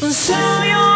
So sell your